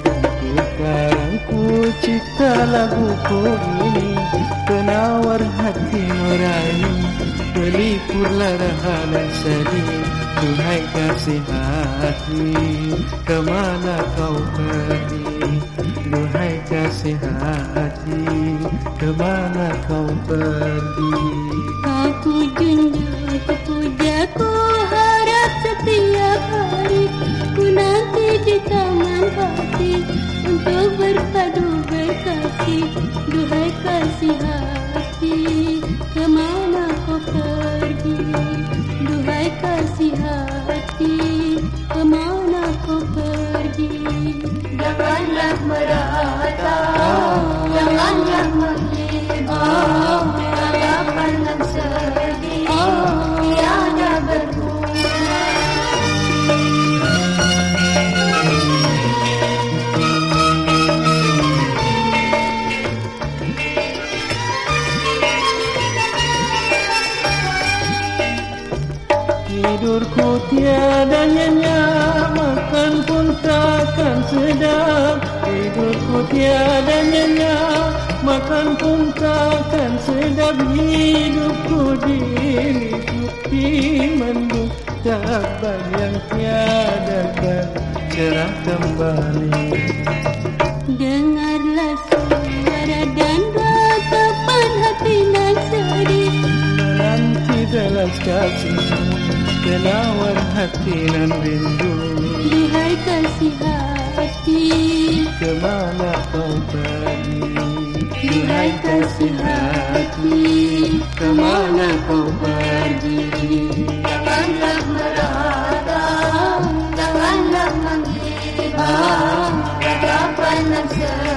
Dan sekarang ku cipta ini Penawar hati nurani Pelipurlah rahalan sedih Tuhai kasih hati. Kemana kau pergi? Duhai kasih hati. Kemana kau pergi? Aku junjung, puja, ku harap setiap hari Ku nanti di tangan hati Untuk berpadu Duhai kasih hati Kemana kau pergi Janganlah meratap Tidurku tiada nyenyak Makan pun takkan sedap. Tidurku tiada nyenyak Makan pun takkan sedap. Hidupku diliputi mendung Taban yang tiada cerah kembali. Dengarlah belas kasihmu Kenawar hati nan rindu Duhai kasih hati Kemana kau pergi? Duhai kasih hati Kemana kau pergi? Janganlah meratap Janganlah menghibur Ratapan nan sedih